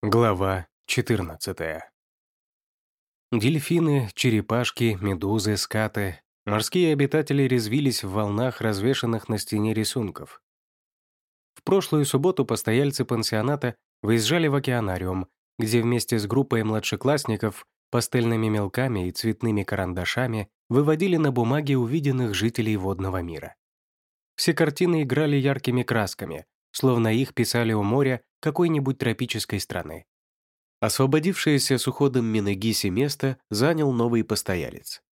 Глава 14. Дельфины, черепашки, медузы, скаты, морские обитатели резвились в волнах, развешанных на стене рисунков. В прошлую субботу постояльцы пансионата выезжали в океанариум, где вместе с группой младшеклассников пастельными мелками и цветными карандашами выводили на бумаге увиденных жителей водного мира. Все картины играли яркими красками, словно их писали у моря какой-нибудь тропической страны. Освободившееся с уходом Минегиси место занял новый постоялец.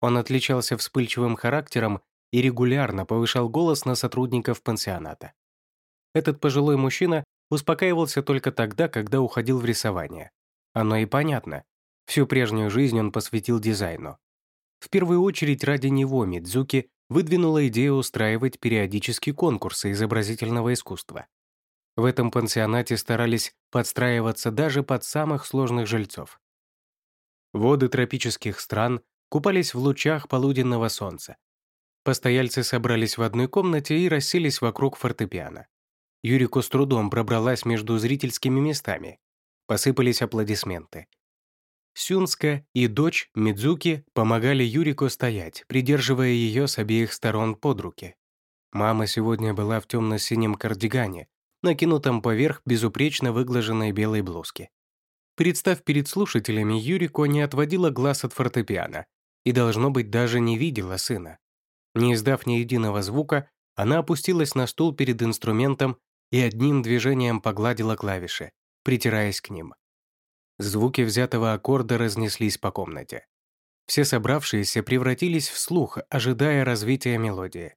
Он отличался вспыльчивым характером и регулярно повышал голос на сотрудников пансионата. Этот пожилой мужчина успокаивался только тогда, когда уходил в рисование. Оно и понятно. Всю прежнюю жизнь он посвятил дизайну. В первую очередь ради него Мидзуки выдвинула идею устраивать периодически конкурсы изобразительного искусства. В этом пансионате старались подстраиваться даже под самых сложных жильцов. Воды тропических стран купались в лучах полуденного солнца. Постояльцы собрались в одной комнате и расселись вокруг фортепиано. Юрику с трудом пробралась между зрительскими местами. Посыпались аплодисменты. Сюнска и дочь Мидзуки помогали Юрику стоять, придерживая ее с обеих сторон под руки. Мама сегодня была в темно-синем кардигане, накинутом поверх безупречно выглаженной белой блузки. Представ перед слушателями, Юрико не отводила глаз от фортепиано и, должно быть, даже не видела сына. Не издав ни единого звука, она опустилась на стул перед инструментом и одним движением погладила клавиши, притираясь к ним. Звуки взятого аккорда разнеслись по комнате. Все собравшиеся превратились в слух, ожидая развития мелодии.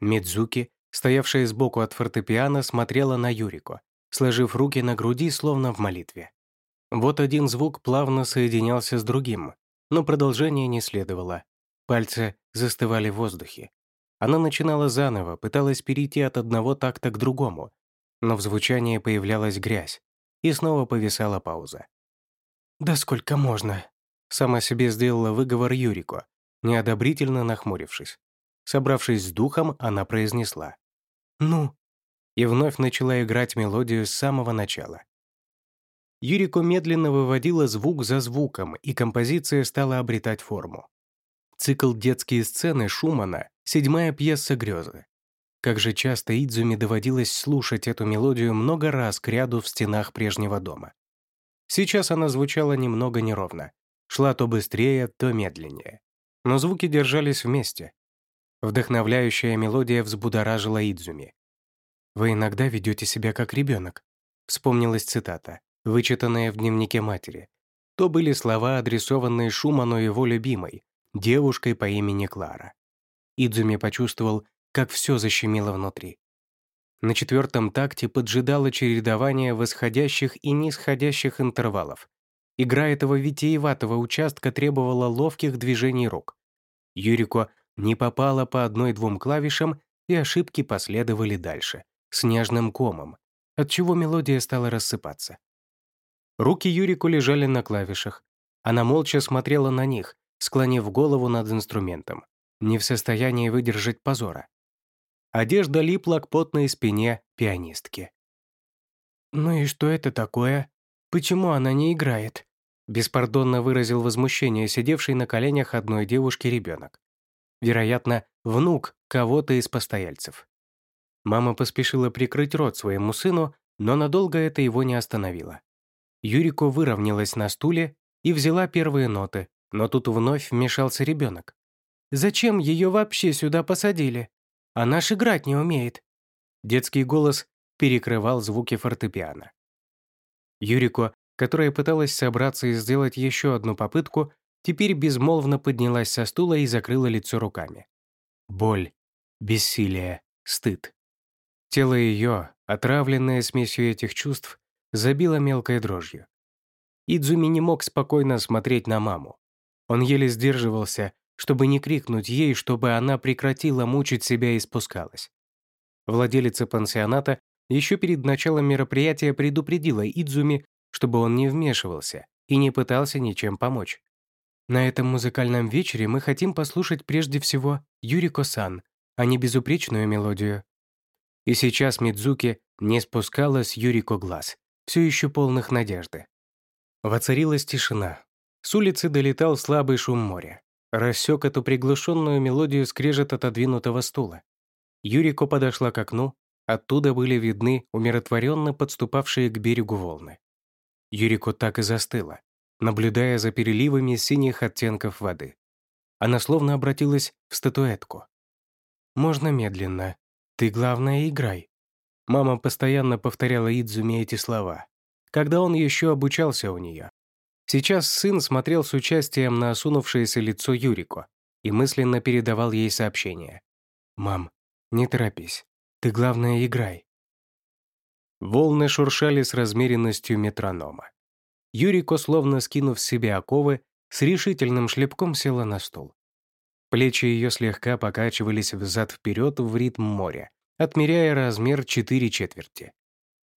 Мидзуки стоявшая сбоку от фортепиано, смотрела на Юрику, сложив руки на груди, словно в молитве. Вот один звук плавно соединялся с другим, но продолжения не следовало. Пальцы застывали в воздухе. Она начинала заново, пыталась перейти от одного такта к другому, но в звучании появлялась грязь, и снова повисала пауза. «Да сколько можно?» Сама себе сделала выговор Юрику, неодобрительно нахмурившись. Собравшись с духом, она произнесла. «Ну?» И вновь начала играть мелодию с самого начала. Юрико медленно выводила звук за звуком, и композиция стала обретать форму. Цикл «Детские сцены» Шумана, седьмая пьеса «Грезы». Как же часто Идзуми доводилось слушать эту мелодию много раз к ряду в стенах прежнего дома. Сейчас она звучала немного неровно, шла то быстрее, то медленнее. Но звуки держались вместе, Вдохновляющая мелодия взбудоражила Идзуми. «Вы иногда ведете себя как ребенок», — вспомнилась цитата, вычитанная в дневнике матери. То были слова, адресованные Шуману его любимой, девушкой по имени Клара. Идзуми почувствовал, как все защемило внутри. На четвертом такте поджидало чередование восходящих и нисходящих интервалов. Игра этого витиеватого участка требовала ловких движений рук. Юрико не попала по одной-двум клавишам, и ошибки последовали дальше, снежным комом, отчего мелодия стала рассыпаться. Руки Юрику лежали на клавишах. Она молча смотрела на них, склонив голову над инструментом, не в состоянии выдержать позора. Одежда липла к потной спине пианистки. «Ну и что это такое? Почему она не играет?» Беспардонно выразил возмущение сидевший на коленях одной девушки ребенок вероятно, внук кого-то из постояльцев. Мама поспешила прикрыть рот своему сыну, но надолго это его не остановило. Юрико выровнялась на стуле и взяла первые ноты, но тут вновь вмешался ребенок. «Зачем ее вообще сюда посадили? Она ж играть не умеет». Детский голос перекрывал звуки фортепиано. Юрико, которая пыталась собраться и сделать еще одну попытку, теперь безмолвно поднялась со стула и закрыла лицо руками. Боль, бессилие, стыд. Тело ее, отравленное смесью этих чувств, забило мелкой дрожью. Идзуми не мог спокойно смотреть на маму. Он еле сдерживался, чтобы не крикнуть ей, чтобы она прекратила мучить себя и спускалась. Владелица пансионата еще перед началом мероприятия предупредила Идзуми, чтобы он не вмешивался и не пытался ничем помочь. На этом музыкальном вечере мы хотим послушать прежде всего Юрико-сан, а не безупречную мелодию. И сейчас Мидзуки не спускала с Юрико глаз, все еще полных надежды. Воцарилась тишина. С улицы долетал слабый шум моря. Рассек эту приглушенную мелодию скрежет отодвинутого стула. Юрико подошла к окну, оттуда были видны умиротворенно подступавшие к берегу волны. Юрико так и застыла, наблюдая за переливами синих оттенков воды. Она словно обратилась в статуэтку. «Можно медленно. Ты, главное, играй». Мама постоянно повторяла Идзуме эти слова, когда он еще обучался у нее. Сейчас сын смотрел с участием на осунувшееся лицо Юрико и мысленно передавал ей сообщение. «Мам, не торопись. Ты, главное, играй». Волны шуршали с размеренностью метронома. Юрико, словно скинув с себя оковы, с решительным шлепком села на стул. Плечи ее слегка покачивались взад-вперед в ритм моря, отмеряя размер четыре четверти.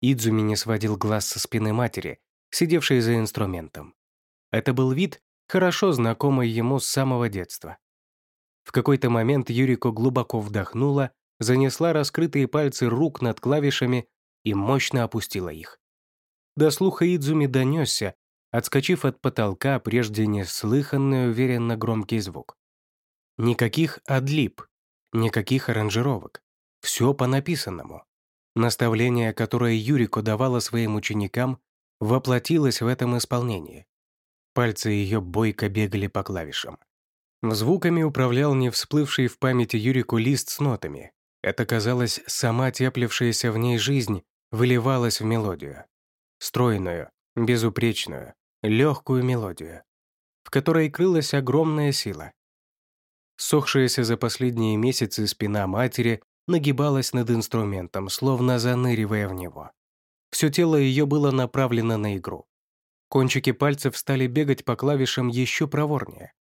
Идзуми не сводил глаз со спины матери, сидевшей за инструментом. Это был вид, хорошо знакомый ему с самого детства. В какой-то момент Юрико глубоко вдохнула, занесла раскрытые пальцы рук над клавишами и мощно опустила их. До слуха Идзуми донесся, отскочив от потолка прежде неслыханный уверенно громкий звук. Никаких адлип, никаких аранжировок. Все по написанному. Наставление, которое Юрико давала своим ученикам, воплотилось в этом исполнении. Пальцы ее бойко бегали по клавишам. Звуками управлял не всплывший в памяти Юрику лист с нотами. Это, казалось, сама теплившаяся в ней жизнь выливалась в мелодию. Стройную, безупречную, легкую мелодию, в которой крылась огромная сила. Сохшаяся за последние месяцы спина матери нагибалась над инструментом, словно заныривая в него. Все тело ее было направлено на игру. Кончики пальцев стали бегать по клавишам еще проворнее.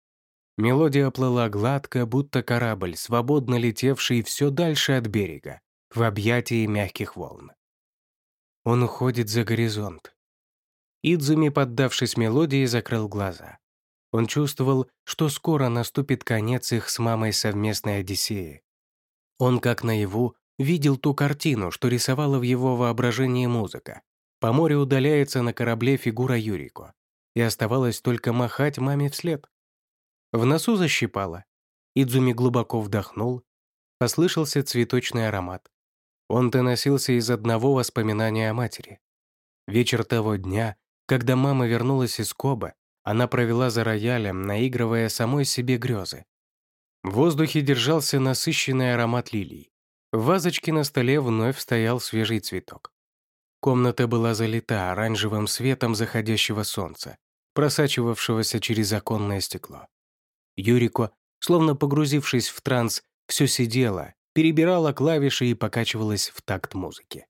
Мелодия плыла гладко, будто корабль, свободно летевший все дальше от берега, в объятии мягких волн. Он уходит за горизонт. Идзуми, поддавшись мелодии, закрыл глаза. Он чувствовал, что скоро наступит конец их с мамой совместной Одиссеи. Он, как наяву, видел ту картину, что рисовала в его воображении музыка. По морю удаляется на корабле фигура Юрико. И оставалось только махать маме вслед. В носу защипало. Идзуми глубоко вдохнул. Послышался цветочный аромат. Он доносился из одного воспоминания о матери. Вечер того дня, когда мама вернулась из Коба, она провела за роялем, наигрывая самой себе грезы. В воздухе держался насыщенный аромат лилий. В вазочке на столе вновь стоял свежий цветок. Комната была залита оранжевым светом заходящего солнца, просачивавшегося через оконное стекло. Юрико, словно погрузившись в транс, все сидела, перебирала клавиши и покачивалась в такт музыки.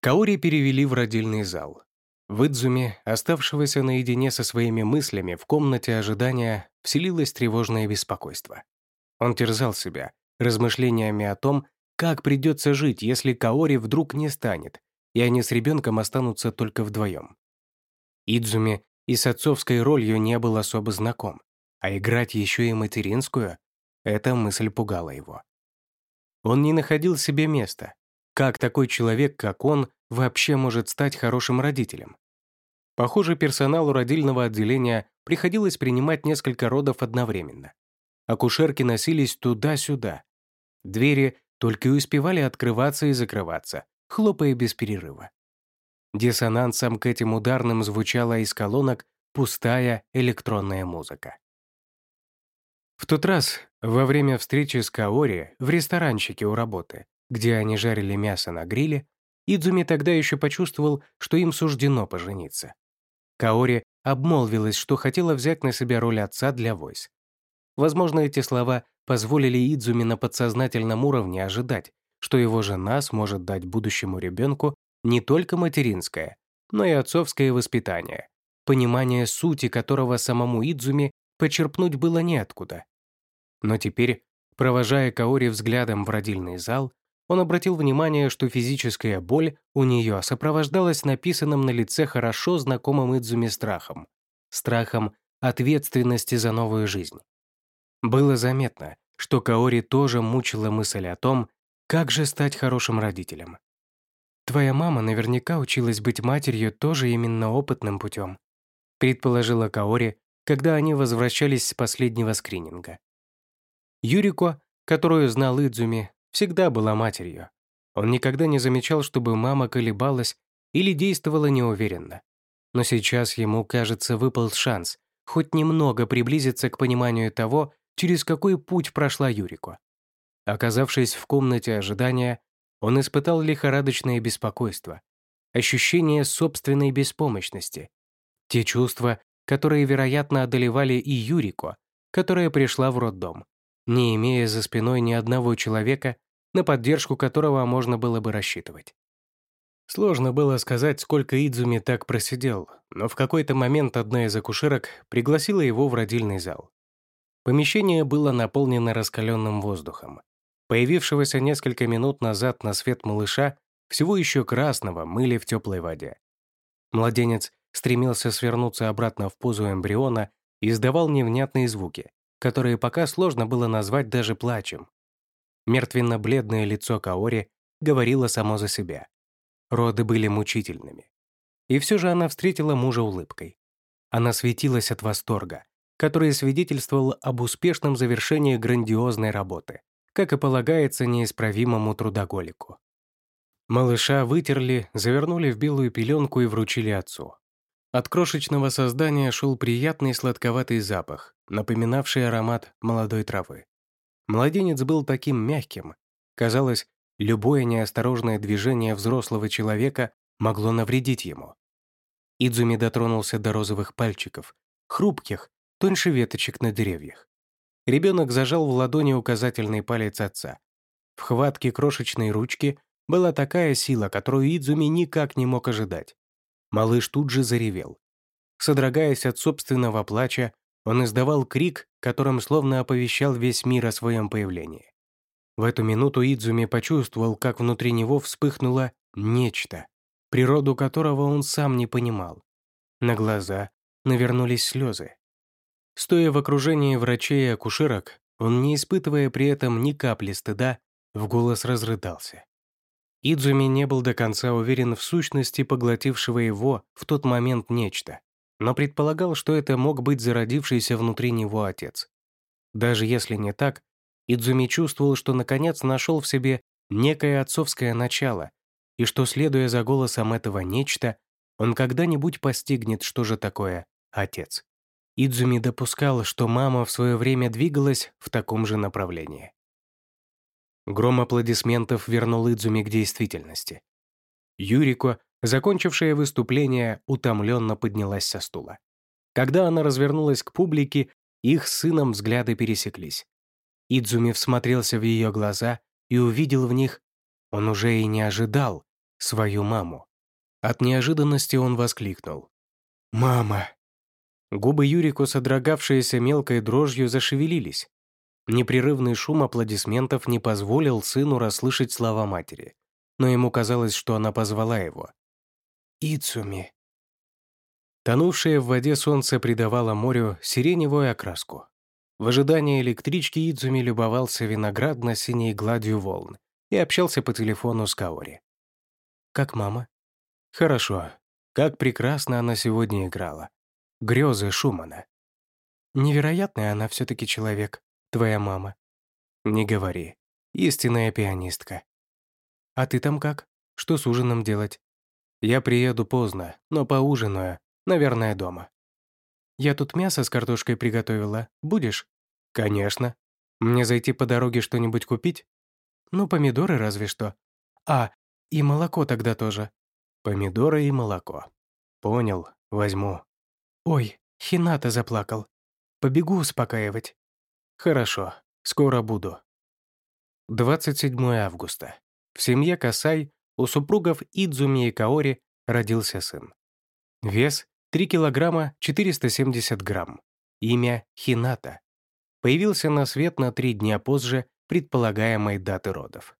Каори перевели в родильный зал. В Идзуме, оставшегося наедине со своими мыслями в комнате ожидания, вселилось тревожное беспокойство. Он терзал себя размышлениями о том, как придется жить, если Каори вдруг не станет, и они с ребенком останутся только вдвоем. Идзуме и с отцовской ролью не был особо знаком, а играть еще и материнскую — эта мысль пугала его. Он не находил себе места. Как такой человек, как он, вообще может стать хорошим родителем? Похоже, персоналу родильного отделения приходилось принимать несколько родов одновременно. Акушерки носились туда-сюда. Двери только и успевали открываться и закрываться, хлопая без перерыва. Диссонансом к этим ударным звучала из колонок пустая электронная музыка. В тот раз, во время встречи с Каори в ресторанчике у работы, где они жарили мясо на гриле, Идзуми тогда еще почувствовал, что им суждено пожениться. Каори обмолвилась, что хотела взять на себя роль отца для Войс. Возможно, эти слова позволили Идзуми на подсознательном уровне ожидать, что его жена сможет дать будущему ребенку не только материнское, но и отцовское воспитание, понимание сути которого самому Идзуми почерпнуть было неоткуда. Но теперь, провожая Каори взглядом в родильный зал, он обратил внимание, что физическая боль у нее сопровождалась написанным на лице хорошо знакомым Идзуми страхом. Страхом ответственности за новую жизнь. Было заметно, что Каори тоже мучила мысль о том, как же стать хорошим родителем. Твоя мама наверняка училась быть матерью тоже именно опытным путем, предположила Каори, когда они возвращались с последнего скрининга. Юрико, которую знал Идзуми, всегда была матерью. Он никогда не замечал, чтобы мама колебалась или действовала неуверенно. Но сейчас ему, кажется, выпал шанс хоть немного приблизиться к пониманию того, через какой путь прошла Юрико. Оказавшись в комнате ожидания, он испытал лихорадочное беспокойство, ощущение собственной беспомощности, те чувства, которые, вероятно, одолевали и Юрико, которая пришла в роддом, не имея за спиной ни одного человека, на поддержку которого можно было бы рассчитывать. Сложно было сказать, сколько Идзуми так просидел, но в какой-то момент одна из акушерок пригласила его в родильный зал. Помещение было наполнено раскаленным воздухом. Появившегося несколько минут назад на свет малыша, всего еще красного, мыли в теплой воде. Младенец стремился свернуться обратно в позу эмбриона и издавал невнятные звуки, которые пока сложно было назвать даже плачем. Мертвенно-бледное лицо Каори говорило само за себя. Роды были мучительными. И все же она встретила мужа улыбкой. Она светилась от восторга, который свидетельствовал об успешном завершении грандиозной работы, как и полагается неисправимому трудоголику. Малыша вытерли, завернули в белую пеленку и вручили отцу. От крошечного создания шел приятный сладковатый запах, напоминавший аромат молодой травы. Младенец был таким мягким. Казалось, любое неосторожное движение взрослого человека могло навредить ему. Идзуми дотронулся до розовых пальчиков, хрупких, тоньше веточек на деревьях. Ребенок зажал в ладони указательный палец отца. В хватке крошечной ручки была такая сила, которую Идзуми никак не мог ожидать. Малыш тут же заревел. Содрогаясь от собственного плача, он издавал крик, которым словно оповещал весь мир о своем появлении. В эту минуту Идзуми почувствовал, как внутри него вспыхнуло нечто, природу которого он сам не понимал. На глаза навернулись слезы. Стоя в окружении врачей и акушерок, он, не испытывая при этом ни капли стыда, в голос разрыдался. Идзуми не был до конца уверен в сущности поглотившего его в тот момент нечто, но предполагал, что это мог быть зародившийся внутри него отец. Даже если не так, Идзуми чувствовал, что наконец нашел в себе некое отцовское начало, и что, следуя за голосом этого нечто, он когда-нибудь постигнет, что же такое отец. Идзуми допускал, что мама в свое время двигалась в таком же направлении. Гром аплодисментов вернул Идзуми к действительности. Юрико, закончившая выступление, утомленно поднялась со стула. Когда она развернулась к публике, их с сыном взгляды пересеклись. Идзуми всмотрелся в ее глаза и увидел в них, он уже и не ожидал, свою маму. От неожиданности он воскликнул. «Мама!» Губы Юрико, содрогавшиеся мелкой дрожью, зашевелились. Непрерывный шум аплодисментов не позволил сыну расслышать слова матери, но ему казалось, что она позвала его. «Ицуми». Тонувшее в воде солнце придавало морю сиреневую окраску. В ожидании электрички Идзуми любовался виноградно-синей гладью волн и общался по телефону с Каори. «Как мама?» «Хорошо. Как прекрасно она сегодня играла. Грезы Шумана». «Невероятная она все-таки человек», твоя мама». «Не говори. Истинная пианистка». «А ты там как? Что с ужином делать?» «Я приеду поздно, но поужинаю, наверное, дома». «Я тут мясо с картошкой приготовила. Будешь?» «Конечно. Мне зайти по дороге что-нибудь купить?» «Ну, помидоры разве что. А, и молоко тогда тоже». «Помидоры и молоко. Понял, возьму». «Ой, Хината заплакал. Побегу успокаивать». Хорошо, скоро буду. 27 августа. В семье Касай у супругов Идзуми и Каори родился сын. Вес 3 килограмма 470 грамм. Имя Хината. Появился на свет на три дня позже предполагаемой даты родов.